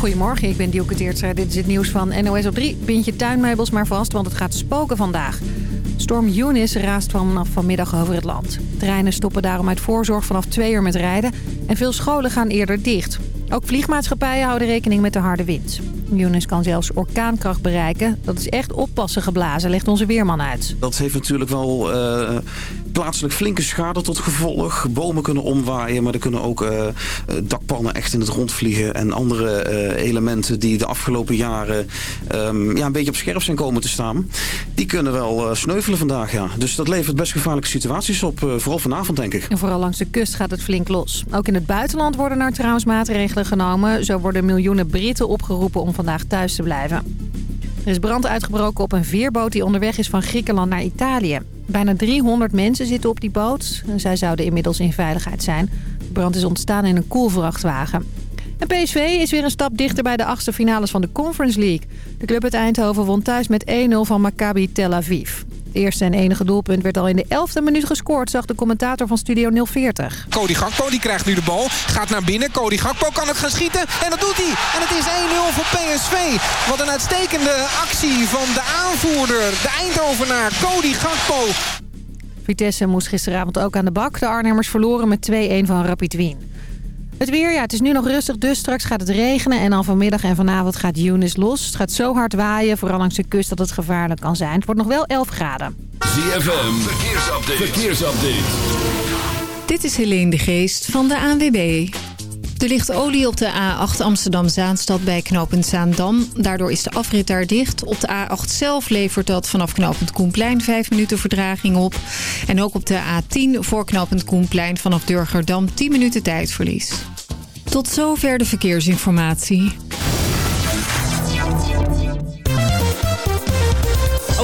Goedemorgen, ik ben Dielke Teertstra. Dit is het nieuws van NOS op 3. Bind je tuinmeubels maar vast, want het gaat spoken vandaag. Storm Eunice raast vanaf vanmiddag over het land. Treinen stoppen daarom uit voorzorg vanaf twee uur met rijden... en veel scholen gaan eerder dicht. Ook vliegmaatschappijen houden rekening met de harde wind. Eunice kan zelfs orkaankracht bereiken. Dat is echt oppassen geblazen, legt onze weerman uit. Dat heeft natuurlijk wel uh, plaatselijk flinke schade tot gevolg. Bomen kunnen omwaaien, maar er kunnen ook uh, dakpannen echt in het rond vliegen. En andere elementen die de afgelopen jaren um, ja, een beetje op scherp zijn komen te staan. Die kunnen wel sneuvelen vandaag, ja. Dus dat levert best gevaarlijke situaties op. vooral vanavond, denk ik. En vooral langs de kust gaat het flink los. Ook in het buitenland worden er trouwens maatregelen genomen. Zo worden miljoenen Britten opgeroepen om vandaag thuis te blijven. Er is brand uitgebroken op een veerboot die onderweg is van Griekenland naar Italië. Bijna 300 mensen zitten op die boot. Zij zouden inmiddels in veiligheid zijn. De brand is ontstaan in een koelvrachtwagen. En PSV is weer een stap dichter bij de achtste finales van de Conference League. De club uit Eindhoven won thuis met 1-0 van Maccabi Tel Aviv. Het eerste en enige doelpunt werd al in de 11e minuut gescoord, zag de commentator van Studio 040. Cody Gakpo die krijgt nu de bal, gaat naar binnen. Cody Gakpo kan het gaan schieten en dat doet hij. En het is 1-0 voor PSV. Wat een uitstekende actie van de aanvoerder, de Eindhovenaar Cody Gakpo. Vitesse moest gisteravond ook aan de bak. De Arnhemmers verloren met 2-1 van Rapid Wien. Het weer, ja, het is nu nog rustig, dus straks gaat het regenen. En dan vanmiddag en vanavond gaat Younes los. Het gaat zo hard waaien, vooral langs de kust, dat het gevaarlijk kan zijn. Het wordt nog wel 11 graden. ZFM, verkeersupdate. verkeersupdate. Dit is Helene de Geest van de ANWB. Er ligt olie op de A8 Amsterdam-Zaanstad bij knooppunt Zaandam. Daardoor is de afrit daar dicht. Op de A8 zelf levert dat vanaf knooppunt Koenplein 5 minuten verdraging op. En ook op de A10 voor knooppunt Koenplein vanaf Durgerdam 10 minuten tijdverlies. Tot zover de verkeersinformatie.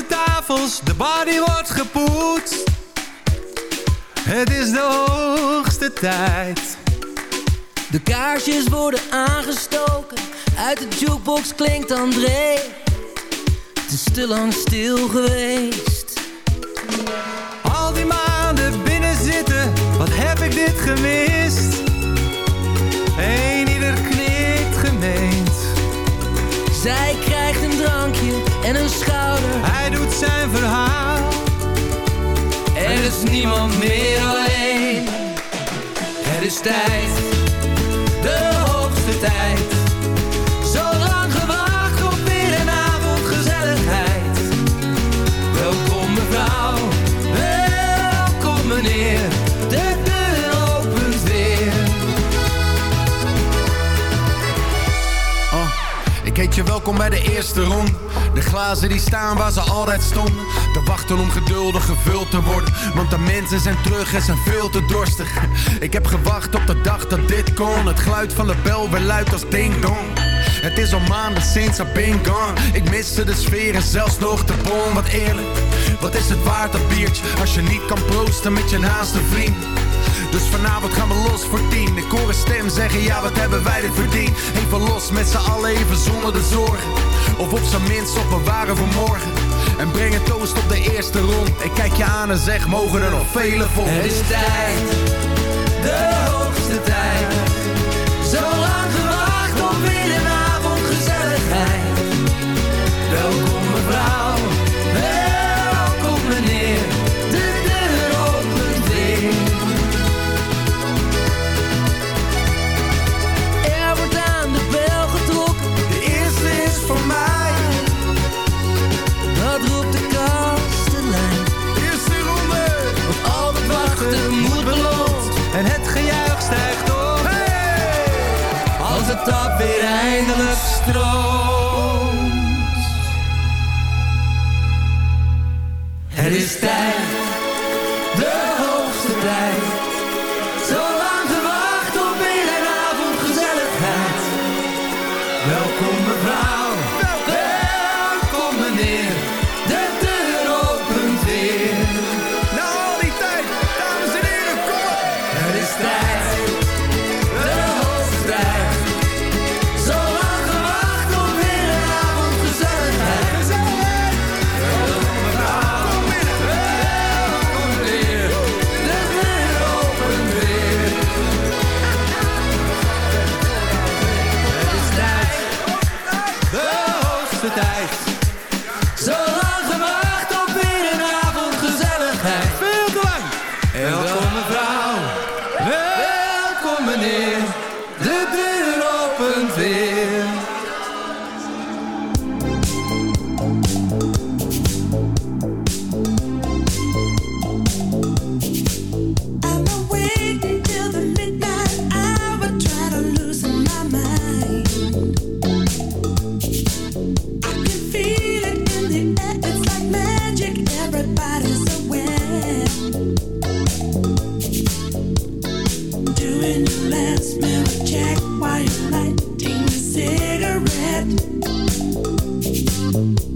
De tafels, de body wordt gepoetst. Het is de hoogste tijd. De kaarsjes worden aangestoken, uit de jukebox klinkt André. Het is te lang stil geweest. Al die maanden binnen zitten, wat heb ik dit gemist? Eén Zij krijgt een drankje en een schouder. Hij doet zijn verhaal. Er is niemand meer alleen. Het is tijd, de hoogste tijd. Heet je welkom bij de eerste ronde. De glazen die staan waar ze altijd stonden. Te wachten om geduldig gevuld te worden. Want de mensen zijn terug en zijn veel te dorstig. Ik heb gewacht op de dag dat dit kon. Het geluid van de bel weer luidt als ding dong. Het is al maanden sinds I been gone. Ik miste de sfeer en zelfs nog de bon. Wat eerlijk, wat is het waard dat biertje? Als je niet kan proosten met je naaste vriend. Dus vanavond gaan we los voor tien. Ik hoor een stem zeggen, ja wat hebben wij dit verdiend. Even los met z'n allen, even zonder de zorgen. Of op zijn minst op bewaren voor morgen. En breng een toast op de eerste rond. Ik kijk je aan en zeg, mogen er nog vele volgen. Het is tijd, de hoogste tijd. Zo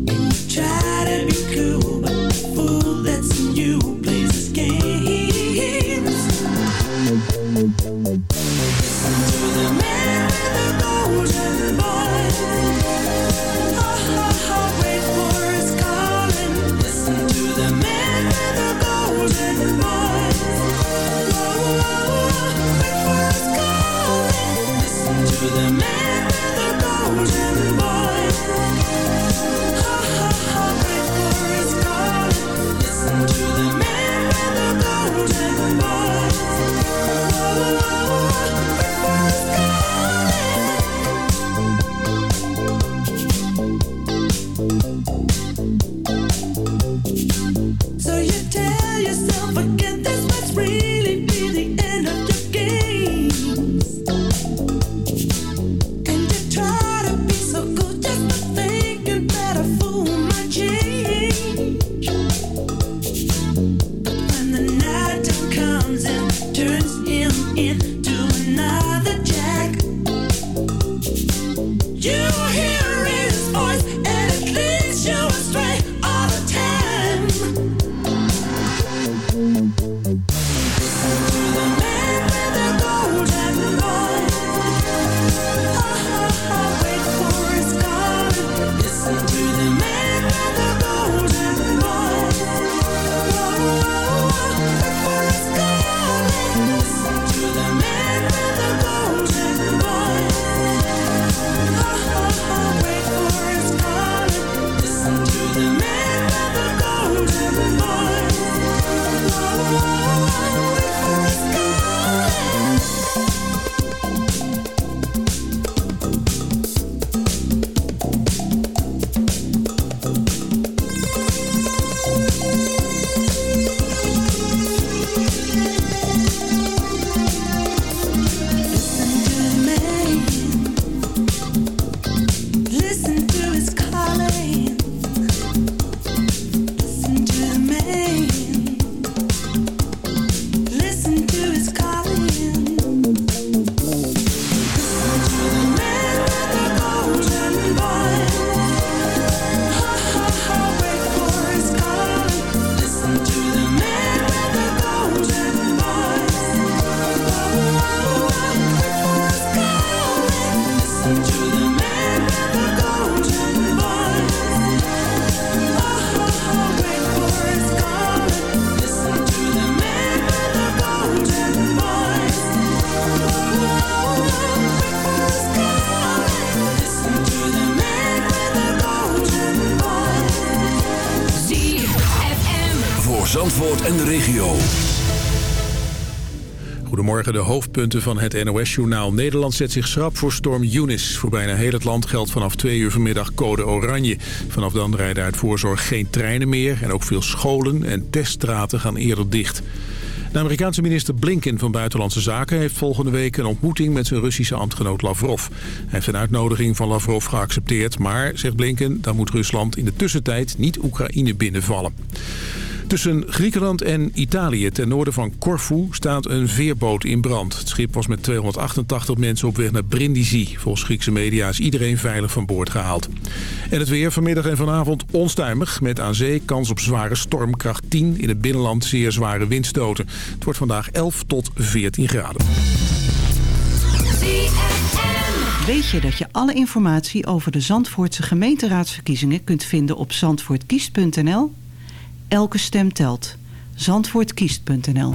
Bye. De hoofdpunten van het NOS-journaal. Nederland zet zich schrap voor storm Eunice. Voor bijna heel het land geldt vanaf twee uur vanmiddag code oranje. Vanaf dan rijden uit voorzorg geen treinen meer... en ook veel scholen en teststraten gaan eerder dicht. De Amerikaanse minister Blinken van Buitenlandse Zaken... heeft volgende week een ontmoeting met zijn Russische ambtgenoot Lavrov. Hij heeft een uitnodiging van Lavrov geaccepteerd... maar, zegt Blinken, dan moet Rusland in de tussentijd niet Oekraïne binnenvallen. Tussen Griekenland en Italië ten noorden van Corfu staat een veerboot in brand. Het schip was met 288 mensen op weg naar Brindisi. Volgens Griekse media is iedereen veilig van boord gehaald. En het weer vanmiddag en vanavond onstuimig. Met aan zee kans op zware stormkracht 10. In het binnenland zeer zware windstoten. Het wordt vandaag 11 tot 14 graden. Weet je dat je alle informatie over de Zandvoortse gemeenteraadsverkiezingen kunt vinden op zandvoortkiest.nl? Elke stem telt. Zandvoortkiest.nl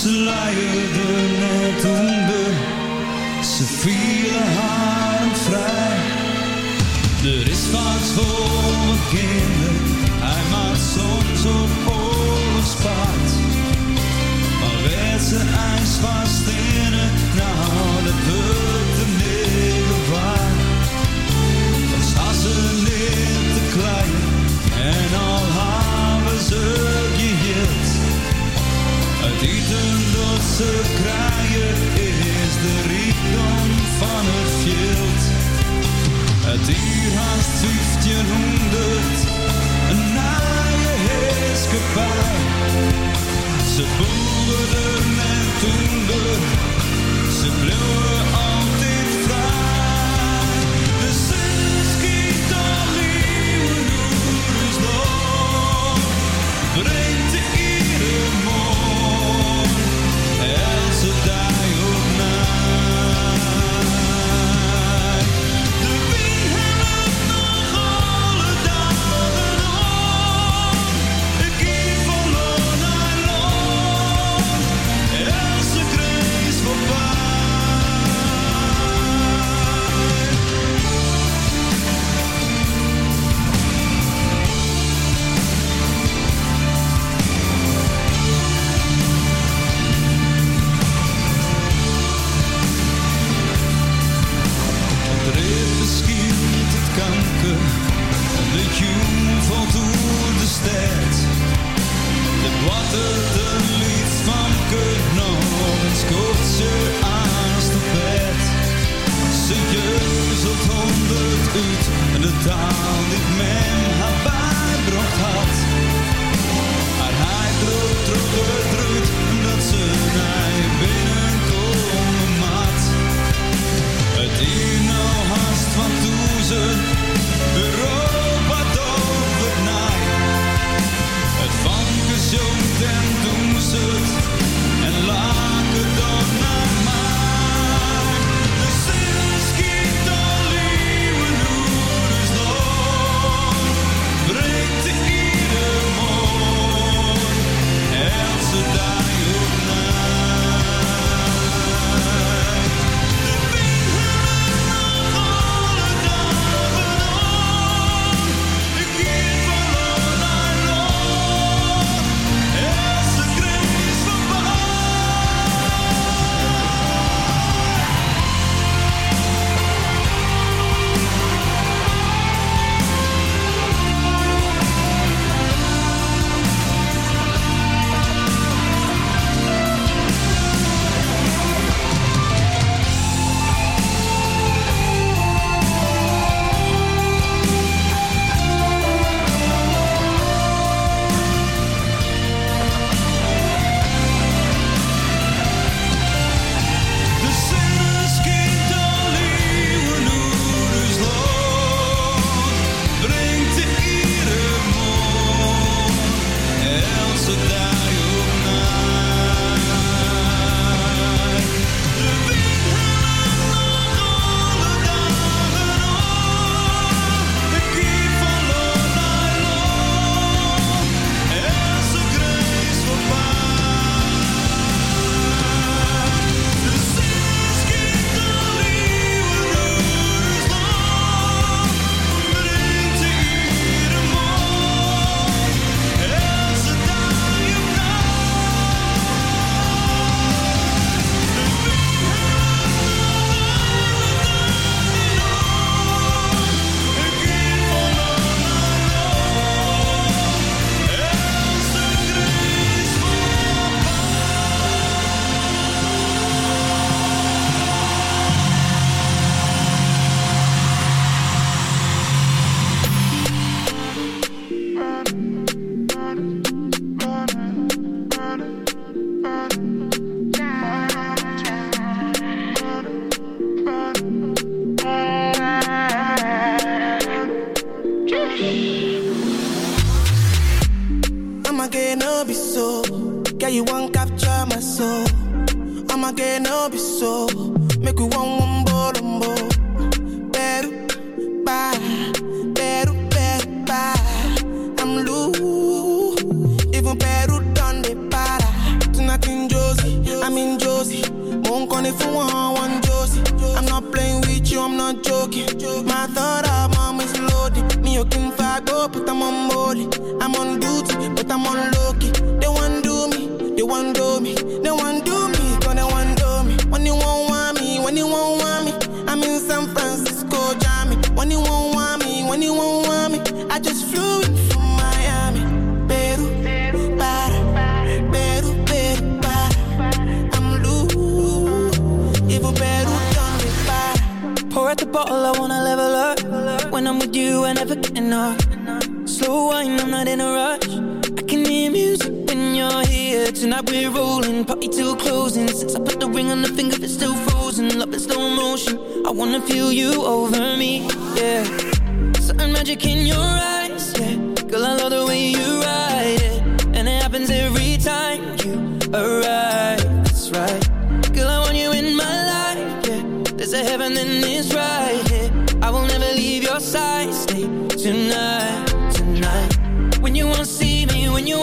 Ze leiden net onder, ze vielen haar vrij. Er is wat voor mijn kinderen, hij maakt soms op oorlogspaard. Maar werd ze ijs vast in het, nou dat wordt de middel waar. Staan ze neer te klein en al hebben ze. Het eten ze krijgen is de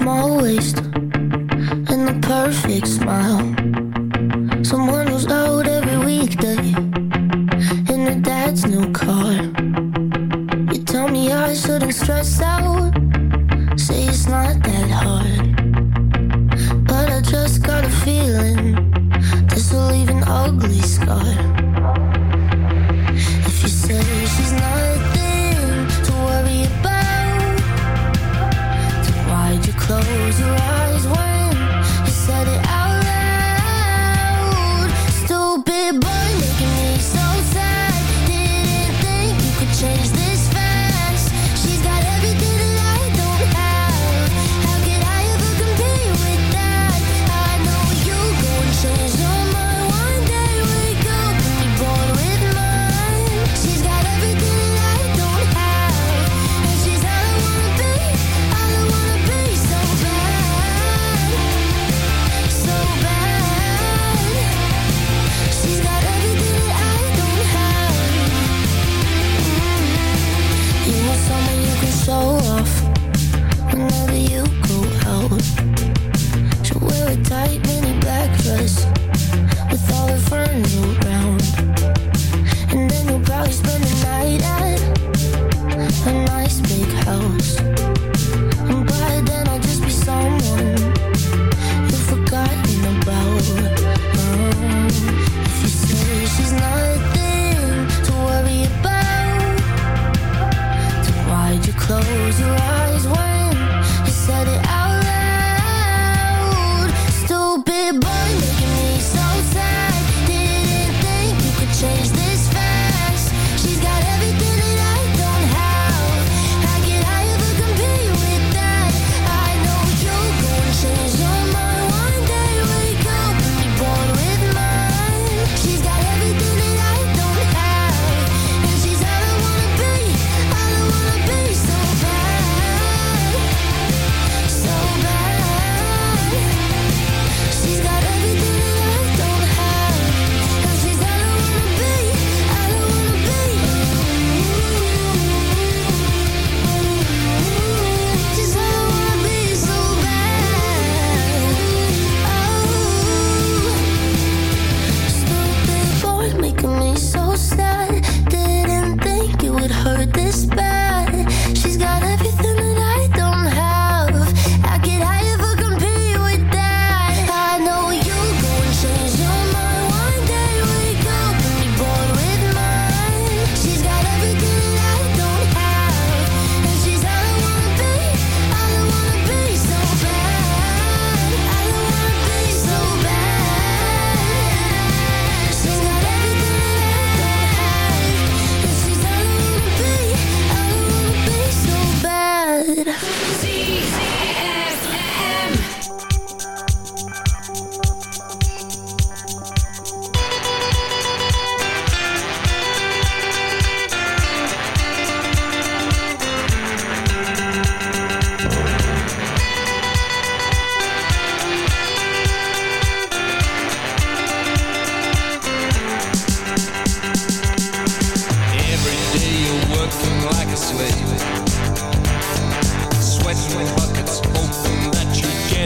small waist and the perfect smile. Someone who's out every weekday in her dad's new car. You tell me I shouldn't stress out, say it's not